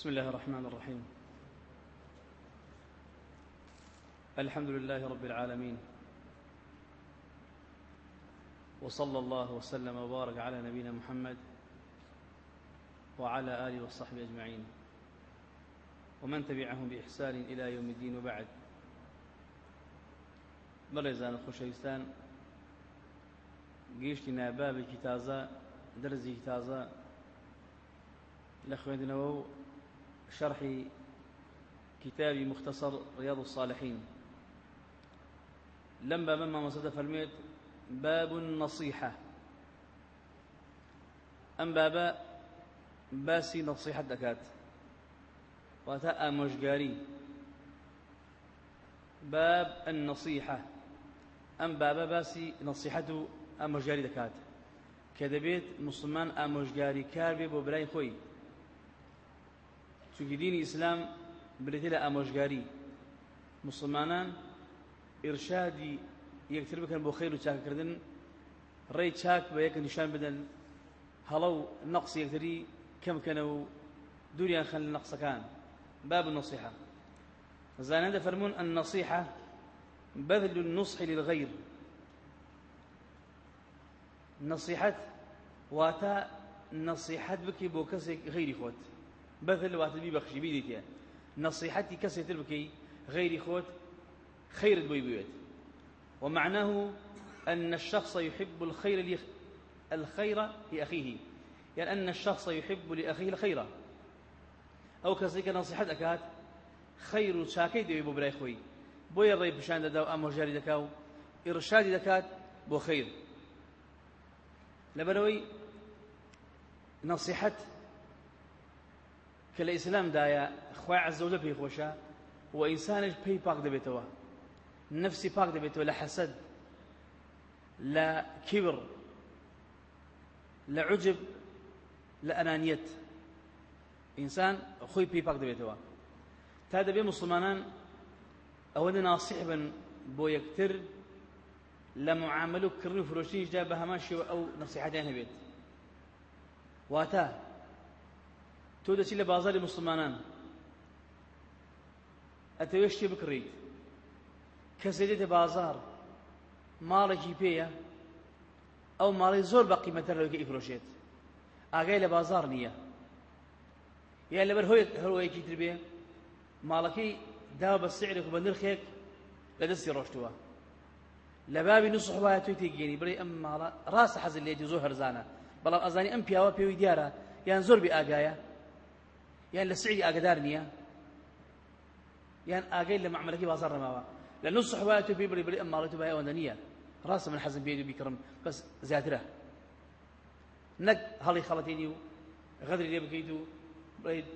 بسم الله الرحمن الرحيم. الحمد لله رب العالمين. وصلى الله وسلم وبارك على نبينا محمد وعلى آله وصحبه أجمعين. ومن تبعهم بإحسان إلى يوم الدين وبعد. بەڕێزان خۆشەویستان گەیشتی نابابێکی تازە دەرزێکی تازە لە خوێندنەوە شرحی كتابي مختصر رياض الصالحين. لم باب ما مصد فرميت باب النصيحة. أم بابا باسي نصيحة دكات. واتا أمشقاري باب النصيحة. ئەم بابە باسی نەسیحەتە ئامۆژگاری دەکات. کە دەبێت مسوڵمان ئامۆژگاری کار بێ بە برای خۆی. چونکی دینی ئیسلام برێتی لە ئامۆژگاری مسلمانان ئێرشادی یەکتر بکەن بۆ خەیر و چاکردن ڕێی چاک بە یەکە نیشان بدەن هەڵە و نەقص یەکتری کەمکەنە و دووریان خەن لە نەقسەکان باب النصيحة. زانایان فەرموون النصيحة بذل النصح للغير. نصيحة واتا نەسیحەت بکەی بۆ کەسی غەیری خۆت. بذل واتە ببەخشی بیدەیتیا نەسیحەتی کەسی تر بکەی غەیری خۆت خێر بۆی بێوت ومعناه أن الشخص يحب الخير لي الخير لأخيه. يعني أن الشخص يحب لأخيه الخير. أو كسيك نصيحة أكاد خير شاكي دي بو براي خوي بو يرضي بشان داو أمر جاري دكاو إرشادي دكات بو خير لبروي نصيحة کە لە ئیسلامدایە خی عزەوجە پێی خۆشە و ئینسانش پێی پاک دەبێتەوە. نفسی پاک دەبێتەوە لە حەسەد لە کیبر لە عجب لە ئەنانیەت ئینسان خۆی پێی پاک دەبێتەوە. تا دەبێ مسلمانان ئەوەندە ناسیح بن بۆ یەکتر لە معامل و کردن و فرۆشتنیشدا بە هەمان شێوە ئەو نەسیحەتیان هەبێت. واتە تۆ دەچی لە بازاری مسلمانان. ئەتەوێ شتێ بکڕیت؟ کەسێ دێتە بازار ماڵێکی پێیە ئەو ماڵی زۆر بە قیمەتە لەوەکە ئیفرۆشێت. ئاگای لە بازار نییە. یا لەبەر هەروەیەکی تر بێ ماڵەکەی داوە بە سعرێک بە نرخێک لە دەستی ڕۆشتووە. لە بابی نوسح وایە توی تێگەێنی بڵێ ئەم ماڵە ڕاستە حەزل لێتی زۆر هەرزانە. بەڵام ئەزانی ئەم پیاوە پێوی دیارە یان زۆر بێ ئاگایە لە ئاگەی لە معملەکەی بازار نەماوە لە نوسح وایە توی پێی بڵێ بڵێ ئەم ماڵی تو بای ئەوەندە نییە ڕاستە من حەزم پێ بیکڕم بەس زیاترە نەک هەڵی خەڵەتێنی و غەدری لێ بکەیت و بڵێیت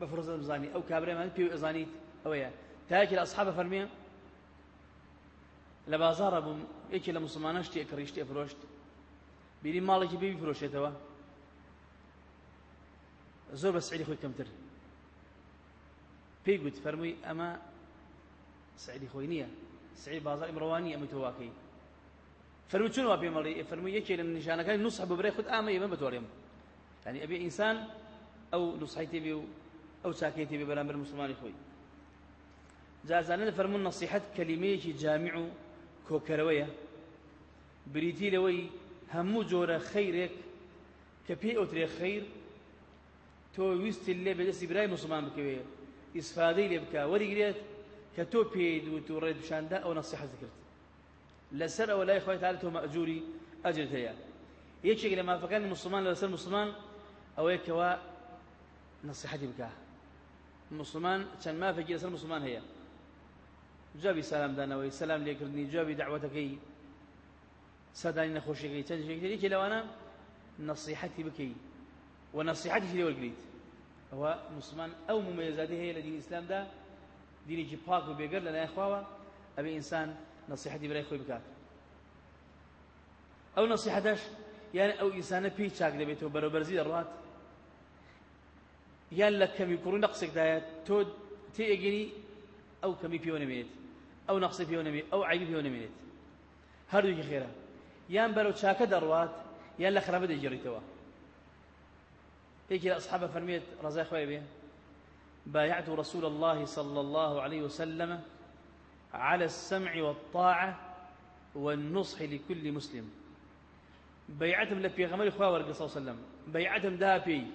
بفرزة بزاني أو كابري من بيو إزانيت أو يا. تاكل أصحاب فرمية. لبازار إيش لمسلمان أشتي أكريشتي أفروشت بيري مالك بيبي فروشة توا. زور بس سعيدي خوي كم تر بيقول فرمي أما سعيدي خوي نية سعيد بازار إمروانية متواكي فرمي شنو أبي مالي فرمي يكي لأن نشانة كان نصح ببري خد آمي من بتوريم يعني أبي إنسان أو نصحيتي بيو أو ساكيتي ببرامبر المسلمان خوي جازانا فرمون نصيحة كلميك جامع كوكروية بريتي لوي جورا خيرك كبي أوتري خير تو ويست اللي بدس براي مسلمان بكوية إسفادي لي بكا ورقريت كتو بيد وتوريد بشاندا أو نصيحة ذكرت لسر أو لا إخوة تعالى تو مأجوري أجر تيا يكشك لما فكان المسلمان لسر مسلمان أو يكوا نصيحتي بكاه مسلمان چەند مافێکی لەسەر مسلمان هەیە جوابی سالامدانەوەی سەسلام لێکردنی جوابی داوەتەکەی سەدانی نەخۆشیەکەی چەند شێکتێکی لەوانە نصيحتي بكي ونصيحتي في الورقريت هو مسلمان أو مميزاته هي لدين الإسلام ده ديني باك وبيقر لنا إخوة أبي إنسان نصيحتي برای خۆی بکات ئەو نصیحەتەش یان ئەو ئینسانە پێی چاک دەبێتەوە بەرەبەرزی دەڕات یان لە کەمی کوڕ نەقسێکدایە تۆ تێگەنی ئەو کەمی پێوە نەمێنێت ئەو نەقسی پێوە نەمێت ئەو عیبی پێوە نەمێنێت هەردووکی خێرە یان بەرەو چاکە دەڕوات یان لە خراپە دەجێڕیتەوە هيك أصحاب فرميت رزاق خوي بايعت رسول الله صلى الله عليه وسلم على السمع والطاعة والنصح لكل مسلم. بيعتهم لبي غمر إخوة ورق صلى الله عليه وسلم. بيعتهم دابي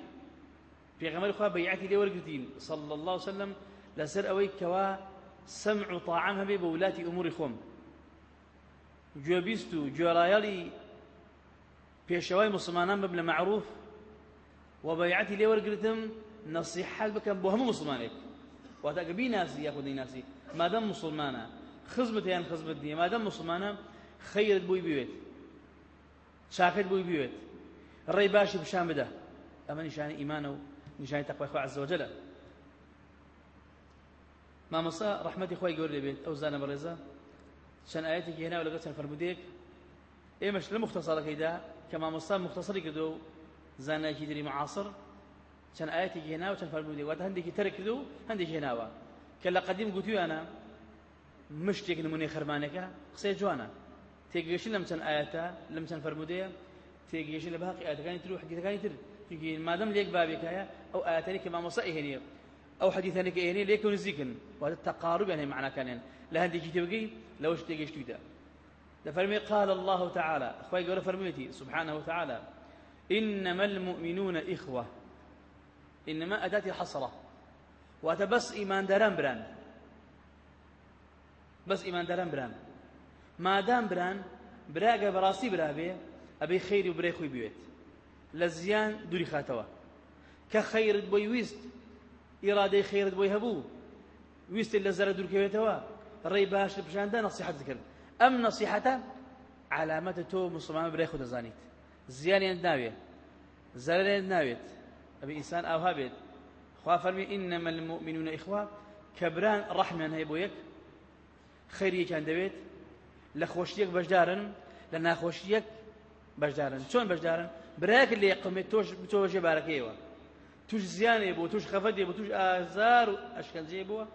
في غمر إخوة بيعتي لي ورقتين صلى الله عليه وسلم لسر أوي كوا سمع طاعمها بولات أمور خوم. جوابيستو جورايالي پێشەوەی مسلمانان بم لە معروف و بەیعەتی لێ وەرگتم نەسیحەت بکەم بۆ هەموو مسلمانێک واتە ئەگە بیناسی یاخود نەیناسی مادەم مسلمانە خزمت یان خزمت نییە مادەم مسلمانە خەیرت بووی بوێت چاکت بووی بوێت ڕێی باشی پیشان بدە ئەمە نیشانی ئیمانە و نیشانی تەقوای خوا عز وجل مامۆستا ڕەحمەتی خۆی گەور دەبێت ئەو زانە بەڕێزە چەند ئاەتێکی هێناوە لەگەڵ چەند فەرمودەیەک ئێمەش لە مختصرەکەیدا کە مامۆستا مختصری کردو و زانایکی دری معاصر چەند ئاەتێکی هێناوە چەند فەرمودەیەک واتە هەندێکی تەرە کردو و هەندێک هێناوە کە لە قەدیم گوتویانە مشتێک نمونەی خەرمانەکە قسەی جوانە تێگەشتن لەم چەند ئاەتە لەم چەند فەرمودەیە تێگەشتن لە باقی ئاەتەکانی تر و حەدیثەکانی تر چونکی مادەم لێک بابێکایە ئەو ئاەتەی کە مامۆستا ئێهێنیە ئەو حەدیثانێک ئێهێنێ لێک و نزیکن واتە تەقارب يعني معناکانیان لە هەندێکی تێبگەی لەوەش تێگەشتویدا لفرمي قال الله تعالى أخوي قول فرميتي سبحانه وتعالى. إنما المؤمنون إخوة. إنما أداة حصرة واتبس إيمان دران بران. بس إيمان دران بران. ما دام بران براقة براسي برابي أبي خيري وبري خوي بيوت لزيان دوري خاتوا. كخير بوي ويست إرادة خير بوي هبو. ويست زرد دور كويتوا ڕێی باش لە پیشاندا نصیحت کرد ئەم نصیحەتە علامەتە تۆ مسلمان خۆ دەزانیت زیانیان ناوێت زەرێن ناوێت. ئەبێ ئینسان ئاوها بێت. خوا فەرمی إنما المؤمنون إخوة کە بران ڕەحمیان هەیە بۆ یەک خەیریەکیان دەوێت لە خۆشیەک بەشدارن لە ناخۆشیەک بەشدارن. چۆن بەشدارن؟ برایەک لێ قمێت تۆش بتۆژێ بارەکەیەوە. توش زیانێ بۆ توش خەفەتێ بۆ توش ئازار و ئەشکەنجێ بووە.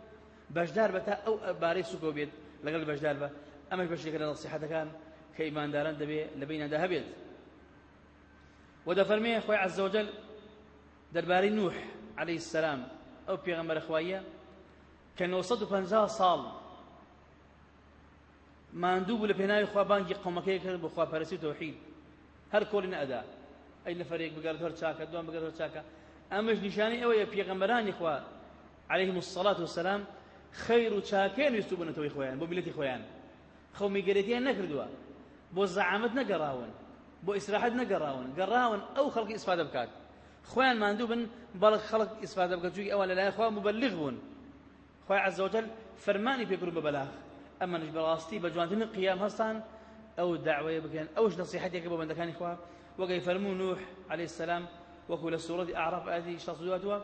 بەشدار بە تا ئەو بارەی سوکۆ بێت لەگەڵ بەشدار بە. ئەمەش بەشێکە لە نەسیحەتەکان کە ئیمانداران دەبێت لە بینەدا هەبێت ودەفەرمێ خۆی عز وجل دەربارەی نوح عليه السلام ئەو پێغەمبەر خوایە کە 950 ساڵ ماندوو بوو لە پێناوی خوا بانگی قومەکەی کرد بۆ خواپەرستی تەوحید هەر کۆڵی نەئەدا. ئەی نەفرێک بگەڕێت هەر چاکە دوام بگەڕێت هەر چاکە. ئەمەش نیشانی ئەوەیە پێغەمبەرانی خوا عليهم الصلاة والسلام خير چاکێن ویستو بنەتەوەی خۆیان بۆ میلەتی خۆیان. خەومیگەرێتیان نەکردووە. بۆ زەعامەت نەگەڕاون. بۆ ئیستراحەت نەگەڕاون. گەڕاون ئەو خەڵکی ئیسفادە بکات خۆیان ماندوو بن بەڵک خەڵک ئیسفادە بکات چونکی ئەوان لەلایەن خوا مبلغ بوون. خۆی عز وجل فەرمانی پێکردو بە بەلاغ. ئەمەش بەڕاستی بە جوانترین قیام هەستان ئەو دعوەیە بکەن ئەوش نصیحەتێکە بۆ بەندەکانی خوا. نوح عليه السلام لە سوورەتی ئاعراف ئاەتی 62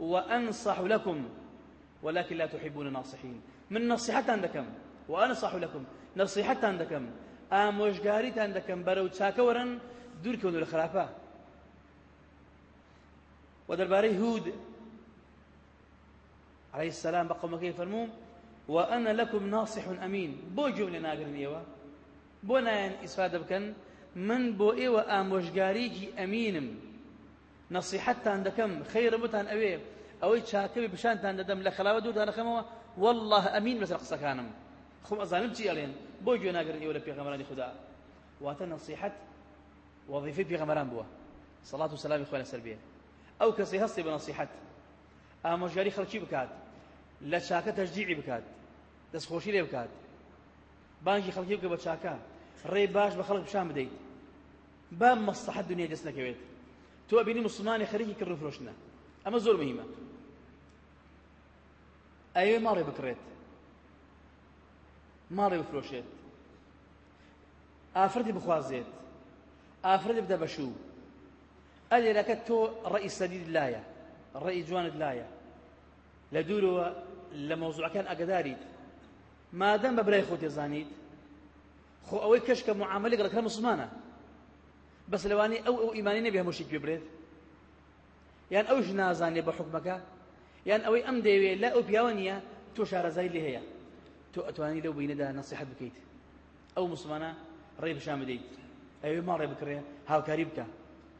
وأنصح لكم ولكن لا تحبون الناصحين. من نصيحة عندكم وأنصح لكم نصيحة عندكم ئامۆژگاریتان دەکەم بەرە و چاکە وەرن دوورکەون لە خراپە و دەربارەی هود عليه السلام بە قومەکەی فەرمووم وأنا لكم ناصح أمين بو جملة ناقرنيوة بو ناين إسفادة بكن من بو إيوة آموشقاريكي أمينم نصيحتان دكم خير بتان أوي أوي تشاكبي بشانتان ددم لخلاوة دودان خموة والله أمين بس رقصة كانم خم أظالم تي ألين گوێ ناگرن ئێوە لە پێغەمبەرانی خوددا واتە نصيحت وظیفەی پێغەمبەران بووە سەڵات و سەلامی خۆی لەسەر بێ ئەو کەسی هەستی بە نصيحت ئامۆژگاری خەڵکی بکات لە چاکە تەشجیعی بکات دەستخۆشی لێ بکات بانکی خەڵکی بکە بە چاکە ڕێ باش بە خەڵک پیشان بدەیت با مەسلحەت دنیا دەست نەکەوێت تۆ بینی مسلمانی خەریکی کڕ فرۆشتنە ئەمە زۆر مهمە ئەوێ ماڕێ بکڕێت ماڕێ بفرۆشێت. ئافرەتی بخوازێت. ئافرەتی بدە بەشوو. ئەلێرەکە تۆ ڕێی سەدید لایە ڕێی جوانت لایە. لە دوورەوە لە مۆزوعەکان ئەگەداریت مادەم بە برای خۆ تێزانیت خۆ ئەوەی کەشکە معاملێک ڕەکە مسلمانە. بەس لەوانی ئەو ئەو ئیمانی نەبێ هەمووشی پێ برێت. یان ئەوش نازانێ بە حکمەکە یان ئەوەی ئەم دەیوێت لە ئەو پیاوە نییە تۆ شارەزای لێ هەیە. تۆ ئەتوانی لەو بینەدا نەسیحەت بکەیت. ئەو مسلمانە ڕێ بشان بدەیت. ئەوێ ماڕێ بکڕێ هاوکاری بکە.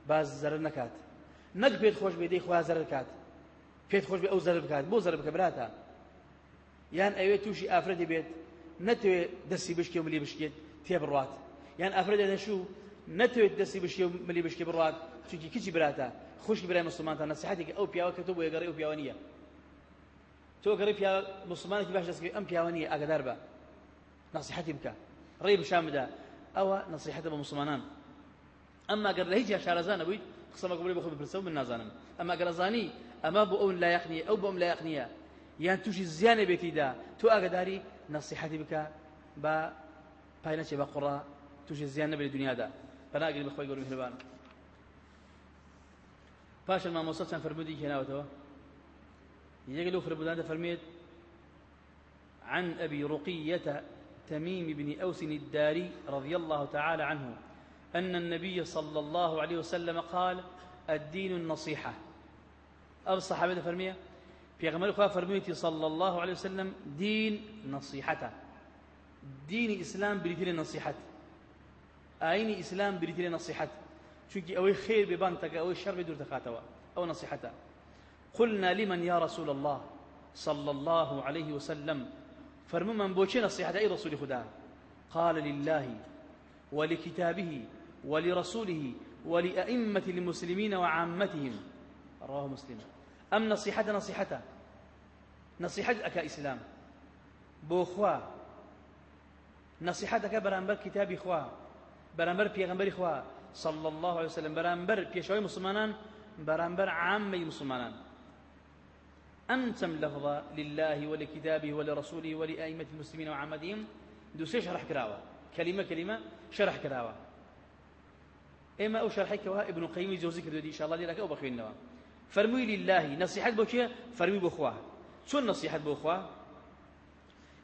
باز زەرر نەکات نەک پێت خۆش بێ دەی خوا زەرر کات پێت خۆش بێ ئەو زەرر بکات. بۆ زەرر بکە براتە یان ئەوێ تووشی ئافرەتی بێت نەتوێ دەستی بشکێ و ملی بشکێت تێ بڕات یان ئافرەتێ دەشوو نەتوێت دەستی بشکێ و ملی بشکێ بڕات چونکی کچی براتە خوشکی برای مسلمانتان نصیحەتێک ئەو پیاوە کە تۆ بۆ یەگەڕی ئەو پیاوە نییە. تۆ گەڕی پیا مسلمانێکی باش دەستکەوی ئەم پیاوە نییە ئاگدار بە. نصیحەتی بکە. ڕێ بشان بدە. ئەوە نصیحەتە بە مسلمانان. ئەمما گەر لە هیچ شارەزان نەبوویت قسەمە قبلی بخۆ بپرسە من نازانم. ئەمما گەرەزانی ئەمە بۆ ئەو لا یەخنیە ئەو بۆ ئەم لا یەخنیە یان تووشی زیانە بێتیدا تۆ ئاگداری نصیحەتی بکە بە پای نەچێ بە قوڕا تووشی زیان نەبێت دنیادا بەناگری بەخۆی گەور میهرەبان پاشە مامۆستا چەند فرمودی هێناوەتەوە؟ یەک لەو فرمودان دەفەرمێت عن أبي رقية تميم بن أوس الداري رضي الله تعالى عنه أن النبي صلى الله عليه وسلم قال الدين النصيحة. أو الصحابة فرمية؟ في غمر خواه فرميتي صلى الله عليه وسلم دين نصيحته دين إسلام بريتين النصيحة آين إسلام بريتين النصيحة چونکی ئەوەی خێر بێبانتەکە ئەوەی شەڕ بێ دوور دەخاتەوە ئەو نصيحته قلنا لمن يا رسول الله صلى الله عليه وسلم؟ فرممن بوچه نصيحة أي رسول خدا؟ قال لله ولكتابه ولرسوله ولأئمة المسلمين وعامتهم. رواه مسلم. أم نصيحة نصيحته نصيحة أكا إسلام. بوخوا. نصيحتك برانبر كتابي خوا برانبر پیغمبر خوا صلى الله عليه وسلم. برانبر پیشوی مسلمانان برانبر عامي مسلمانان. أمتم لفظة لله ولكتابه ولرسوله ولأئمة المسلمين وعامتهم دو شرح كراوة. كلمة كلمة شرح كراوة. إما أو شرح كوا ابن قيم الجوزي كردو دي إن شاء الله لك أو بخوين نوا. فرموي لله. نصيحة بوكية؟ فرمي بخواه. شو نصيحة بخواه؟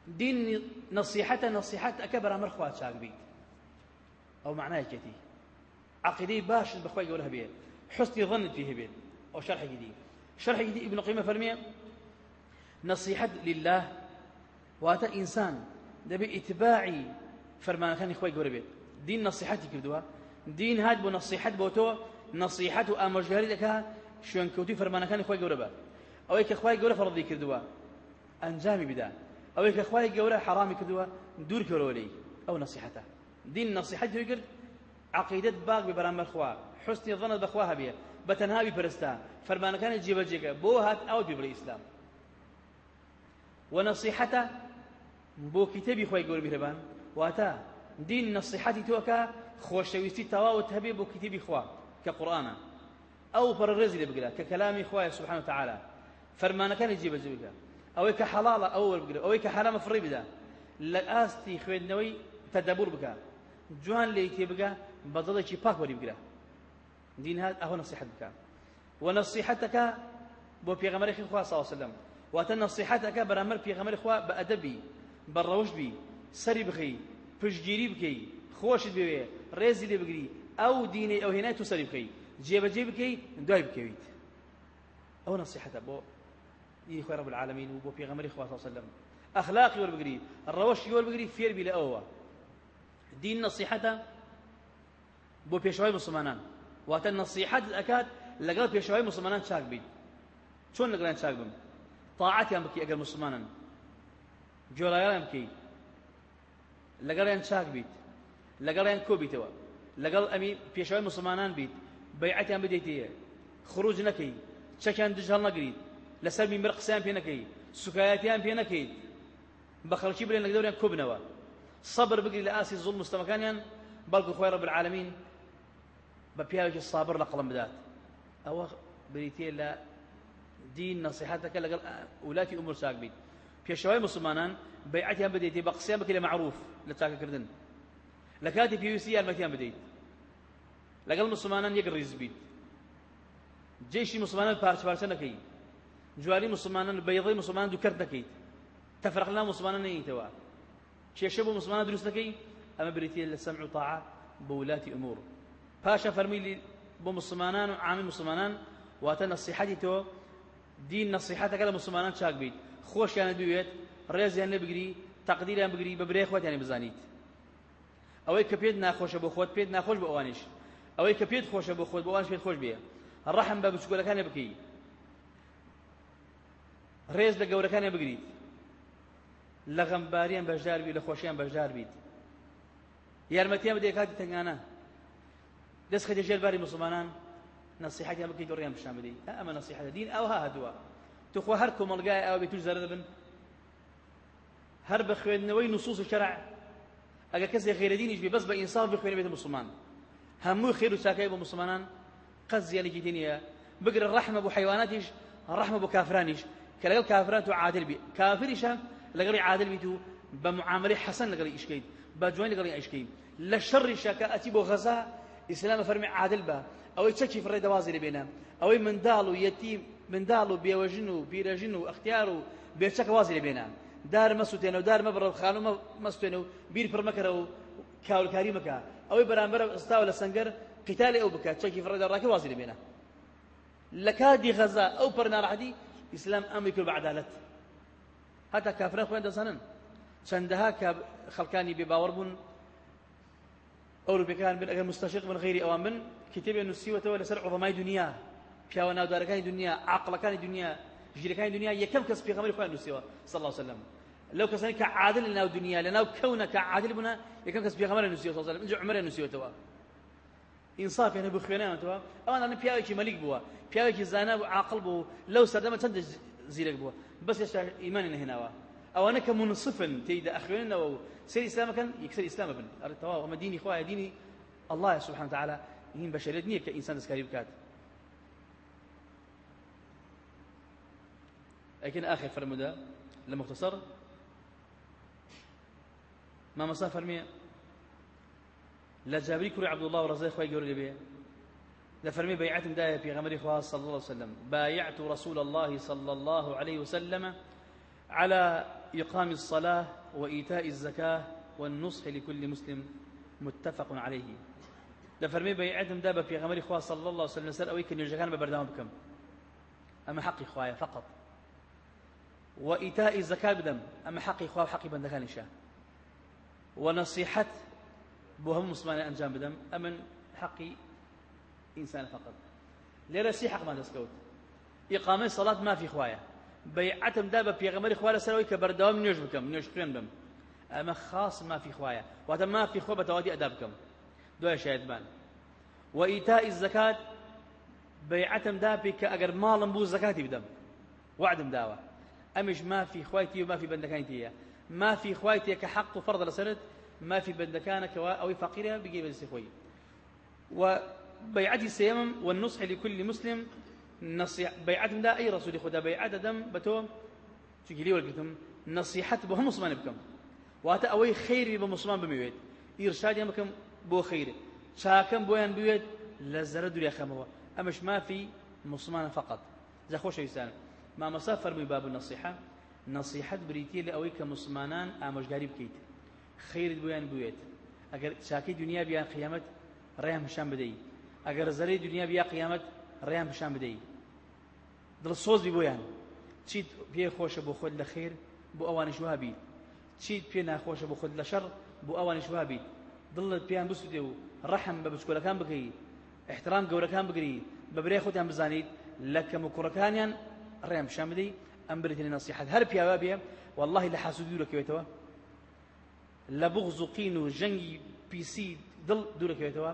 دين نصيحة نصيحة أكبر أمر خواه شاك بيت. أو معناه كتي عقيدة باش بخواه يقولها بيه حسن ظن فيه بيه أو شرح جديد شرح ابن قيمة فرمي نصيحة لله واتا إنسان دبي اتباعي فرمان كان إخوي قربي دين نصيحتي كردوها دين هاد بو نصيحت بو تو نصيحة أمر جهري لك شوان كوتي فرمان كان إخوي قربا أو إيك إخوي قرب فرضي كردوها أنجامي بدا. أو إيك إخوي قرب حرامي كردوها دور كرولي أو نصيحته. دين نصيحته يقول عقيدة باق ببرامبر خوا حسن ظن بخواها بيه بەتەنهاوی پەرستا فەرمانەکانی جێبەجێگە بۆ هات ئەو بیبڕی ئیسلام. وەنەسیحەتە بۆ کتێبی خۆی گەور میهرەبان واتە دین نەسیحەتی تۆکە خۆشەویستی تەواوت هەبێ بۆ کتێبی خوا کە قورآنە. ئەو پەرڕێزی لێ بگرە کە کەلامی خوایە سبحانه وتعالى فەرمانەکانی جێبەجێ بگرە ئەوەی کە حەڵاڵە ئەو وەربگرە ئەوەی کە حرامە فڕی بدە لە ئاستی خوێندنەوەی تەدەبور بکە. جوان لێی تێبگە بەدڵێکی پاک وەری بگرە. دين هذا أهو نصيحتك. ونصيحتك بو بيغمر خوا صلى الله عليه وسلم. واتن نصيحتك برامر بيغمر خوا بأدبي بالروش بي سري بخي پشگیری بکەی خۆشت بوێ ڕێزی لێ بگری ئەو دینەی ئەو هێنای تو سەری بکەی جێبەجێ بکەی دوای بکەویت ئەو نصیحەتە بۆ ئی خۆی رب العالمین و بۆ پێغەمەری خوا صلی الله عليه وسلم. ئەخلاقی وەربگری ڕەوەشی وەربگری فێر بی لە ئەوە دین نصیحەتە بۆ پێشەوەی مسلمانان. واتە نصیحەت ئەکات لەگەڵ پێشەوەی مسلمانان چاک بیت چۆن لەگەڵیان چاک بم؟ طاعەتیان بکەی ئەگەر مسلمانن. گۆڕایان بکەی. لەگەڵیان چاک بیت. لەگەڵیان کۆ بیتەوە؟ لەگەڵ ئەمی پێشەوەی مسلمانان بیت. بەیعەتیان بدەیتەیە خروج نەکەی. چەکیان دژهەڵ نەگریت لەسەر میمبەر قسەیان پێ نەکەی. سوکایەتیان پێ نەکەیت. بە خەڵکی بڵێن لە دەوریان کۆبنەوە صبر بگری لە ئاسی زوڵ مستەمەکانیان بەڵکو خۆی ڕەب العالمین سابر لە قەڵم بدات بریتێ لە دین نصیحەتەکە لەگەڵ ولاتی ئومور چاک بیت پێشەوەی مسلمانان بەیعەتیان بدەیت بە قسەیان بکە لە معروف لە چاکەکردن لە کاتی پێویستی یارمەتیان بدەیت لەگەڵ مسلمانان یەک ڕیز بیت جێشی مسلمانان پارچ پارچە نەکەی جواری مسلمانان بەیضی مسلمانان دووکرد نەکەیت تەفرقنا مسلمانان نەیتەوە کێشە بۆ مسلمانان دروست نەکەی ئەمە بریتە لە سەمع و طاعە بە ولاتی ئومور پاشە فەرمی بۆ مسلمانان و عامی مسلمانان واتە نەسیحەتی تۆ دین نەسیحەتەکە لە مسلمانان چاک بیت. خۆشیانە دوێت ڕێزیان لێ بگری تەقدیریان بگری بە برێ خۆتیانی بزانیت. ئەوەی کە پێت ناخۆشە بۆ خۆت پێت ناخۆش بە ئەوانیش ئەوەی کە پێت خۆشە بۆ خۆت بۆ ئەوانش پێت خۆش بێ. ڕەحم بە بچکۆلەکانێ بکەی. ڕێز لە گەورەکانێ بگریت. لە غەمباریان بەشدار بیت لە خۆشیان بەشدار بیت. یارمەتیان بدەیە کاتی تەنگانە؟ دەست خەتە ژێر مسلمانان نصيحتي بكي دوريان بشام بدي أما نصيحة دين أو ها هدوا تخوا هر كوملقاي أو بيتوش زرد بن. هر بخوين نوي نصوص الشرع أجا كسي خير دين يجبي بس بإنصاف بخوين بيت المسلمان همو خير وساكاي بمسلمان قز يعني جدينيا بقر الرحمة بو حيواناتيش الرحمة بو كافرانيش كلاقل كافران تو عادل بي كافريش لقري عادل بيتو بمعاملة حسن لقري إشكيد بجوين لقري إشكيد لشر شكا أتي بو غزا إسلام فرمي عادل با. ئەوەی چەکی فڕێ دەوازی لەبێنە ئەوەی منداڵ و یەتیم منداڵ و بێوەژن و بیرەژن و ئەختیار و دار مەسووتێنە و دار مەبڕە و خانوو مەستێنە و بیر پڕ مەکەرە و کاولکاری مەکە ئەوەی بەرامبەر ئستاوە لە سنگەر قتالی ئەو بکات چەکی فڕێ دەڕاکە وازی لەبێنە لە کادی غەزا ئەو پڕ ناڕەحەتی ئیسلام ئەمری کرد بە عەدالەت هەتا کافران خۆیان دەزانن چەندەها کە ئەوروپیەکان بن ئەگەر مستەشق بن غیری ئەوان بن کتێبێ نووسیوەتەوە لەسەر عوضەمای دنیا پیاوە ناودارەکانی دنیا عاقڵەکانی دنیا ژیرەکانی دنیا یەکەم کەس پێغەمبەری خۆیان نووسیوە صلی الله عليه وسلم. لو كساني كعادل لنا دنيا لنا وكونا كعادل بنا يكون كسب بيغمر نسيو صلى الله عليه وسلم. عمر نسيو توا. إنصاف يعني بخينا توا. أو أنا بياوي كي ملك بوا بياوي كي زانا عاقل بو لو سردما تند زيرك بوا. بس يش ايمان هنا أو أنا كمنصفا تيد اخونا و سير اسلام كان يكسر إسلام ابن توا وما ديني خويا ديني الله سبحانه وتعالى هین بەشێت نییە کە بکات لكن آخر فرمودا لمختصر ما مصا فرمي؟ لا جابري كري عبد الله ورزاق خوي جوري بيه لا فرمي بيعت داية في غمر خواص صلى الله عليه وسلم. بايعت رسول الله صلى الله عليه وسلم على إقام الصلاة وإيتاء الزكاة والنصح لكل مسلم متفق عليه. دەفەرمێ بەیعەتم دا بە پێغەمەری خوا صلی الله وسلم لەسەر ئەوەی کە نوێژەکان بە بەردەوام بکەم ئەمە حەقی خوایە فقط. وإيتاء الزكاة بدم أما حقي خواه حقي بندكانشا ونصيحة بوهم مسلمان أنجام بدم أمن حقي إنسان فقط. ليرى سي حق ما تسكوت إقامة صلاة ما في بيعتم دابا في غمر خوالة سروي كبردوام نيوش بكم نيوش بكم أما خاص ما في خوايا وهذا ما في خوبة توادي أدابكم دوای شایدمان. و ئیتائی زەکات بەیعەتم دا پێ کە ئەگەر ماڵم بوو زەکاتی بدەم. وعدم داوە. ئەمیش مافی خوایتی و مافی بەندەکانی تیە. مافی خوایتێ کە حەق و فەرض لەسرت مافی بەندەکانەکەوە ئەوەی فەقیرە بگەی بەدەستی خۆی. و بيعتي والنصح لكل مسلم نصيح بيعتهم دا أي رسول خدا بيعت دم بتو تجيلي ولقتم نصيحة بهم مسلمان بكم. واتا أوي خير بمسلمان بميويت. إرشاد يمكم بۆ خەیرە چاکەم بۆیان بوێت لە زەرە دووریا خەمەوە ئەمەش مافی مسلمانە فقط. جا خۆشەویستان مامەسا فەرمووی باب نەسیحە نەسیحەت بریتە لە ئەوەی کە مسلمانان ئامۆژگاری بکەیت خەیرت بۆیان بوێت ئەگەر چاکەی دنیا بیان قیامەت ڕێیان پیشان بدەیت ئەگەر زەرەی دنیا بیا قیامەت ڕێیان پیشان بدەیت دڵسۆزی بۆیان. چیت پێ خۆشە بۆ خۆت لە خێر بۆ ئەوانش وابیت. چیت پێ ناخۆشە بۆ خۆت لە شەڕ بۆ ئەوانش وابیت. دڵت پێیان بسوودێ و ڕەحم بە بچکۆلەکان بکەیت احترام گەورەکان بگری. بە برێ خۆتیان بزانیت لە کەم و کوڕەکانیان ڕێم شان بدەیت ئەم برێتنی نەسیحەت. هەر پیاوە بێ والله لە حاسود دوورەکەوێتەوە لە بغز و قین و ژەنگی پیسی دڵ دوورەکەوێتەوە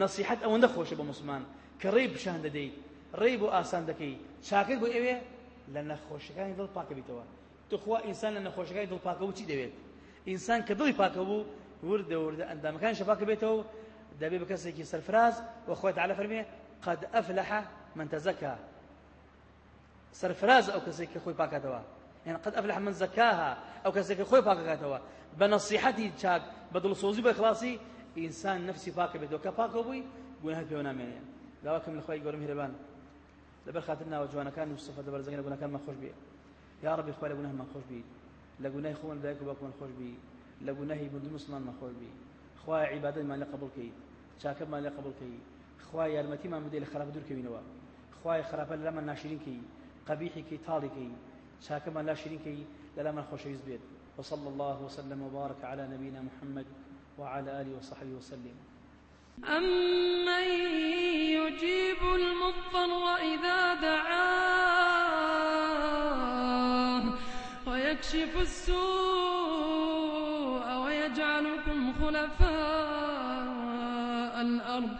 نەسیحەت ئەوەندە خۆشە بە مسلمان. کە ڕێی پیشان دەدەیت ڕێی بۆ ئاسان دەکەی چاکت بۆ ئێوێ؟ لە نەخۆشەکانی دڵ پاکە بیتەوە. توخوا ئینسان لە نەخۆشەکانی دڵ پاکە بوو چی دەوێت؟ ئینسان کە دڵی پاکە بوو وردە وردە ئەندامەکان شەفاکە بێتەوە دەبێ بە کەسێکی سەرفراز وەخۆی تعالە فەرمێ قد أفلح من تزكى سەرفراز ئەو کەسێک کە خۆی پاکاتەوە. يعني قد أفلح من زكاها أو كسيك خوي باكاتوا بنصيحتي چاك بدل صوزي بإخلاصي إنسان نفسي باك بيتو كباك بوي بوين هل بيونا مني دعواكم لخوي قولم هربان لەبەر خاتر ناوە جوانەکان و سفە دەبەر زەنگە لە گوناکانمان خۆش بێ یا ڕبی خۆی لە گوناهمان خۆش بی لە گوناهی خۆمان دایک و باوکمان خۆش بی لە گوناهی مردوو مسلمانمان خۆش بی خوای عیبادەتمان لە قبول کەی چاکەمان لە قبول کەی خوای یارمەتیمان بدەی لە خراپ خوای خراپە لە لامان ناشرین کەی قبیحی کەی تاڵی کەی چاکەمان لا کەی لە لامان خۆشەویست بێت وصلى الله وسلم وبارك على نبينا محمد وعلى آله وصحبه وسلم. أمن يجيب المضطر إذا دعاه ويكشف السوء ويجعلكم خلفاء الأرض